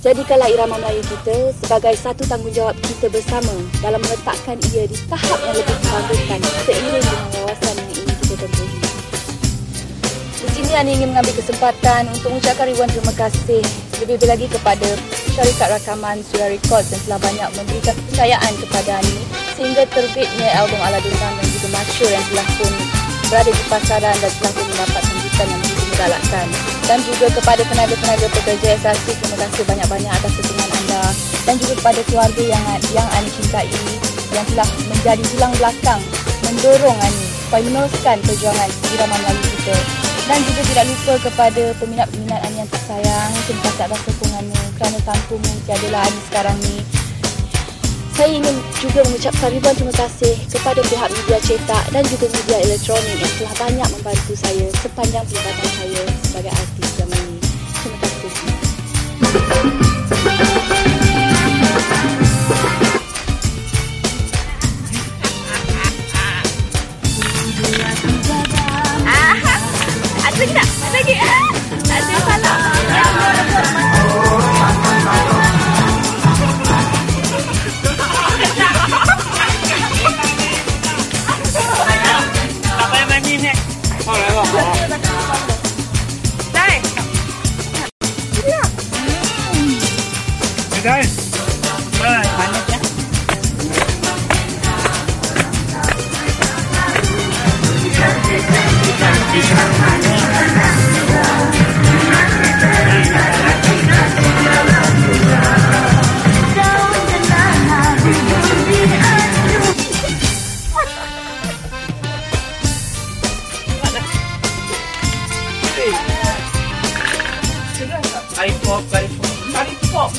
Jadikanlah irama Melayu kita sebagai satu tanggungjawab kita bersama dalam meletakkan ia di tahap yang lebih membanggakan seiring dengan wawasan yang ingin kita tempuhi. Di sini Ani ingin mengambil kesempatan untuk mengucapkan ribuan terima kasih lebih-lebih lagi kepada syarikat rakaman Surya Records yang telah banyak memberikan kepercayaan kepada Ani sehingga terbitnya album Ala Dendam dan juga Masyur yang telah pun berada di pasaran dan telah pun mendapat sambutan yang begitu menggalakkan. Dan juga kepada tenaga-tenaga pekerja SRC, terima kasih banyak-banyak atas sokongan anda. Dan juga kepada keluarga yang yang Ani cintai yang telah menjadi tulang belakang mendorong Ani supaya meneruskan perjuangan irama Melayu kita. Dan juga tidak lupa kepada peminat-peminat Ani yang tersayang, terima kasih atas sokonganmu kerana tanpamu tiadalah Ani sekarang ni. Saya ingin juga mengucapkan ribuan terima kasih kepada pihak media cetak dan juga media elektronik yang telah banyak membantu saya sepanjang perjalanan saya sebagai artis zaman ini. Terima kasih. Karipok, karipok. Karipok.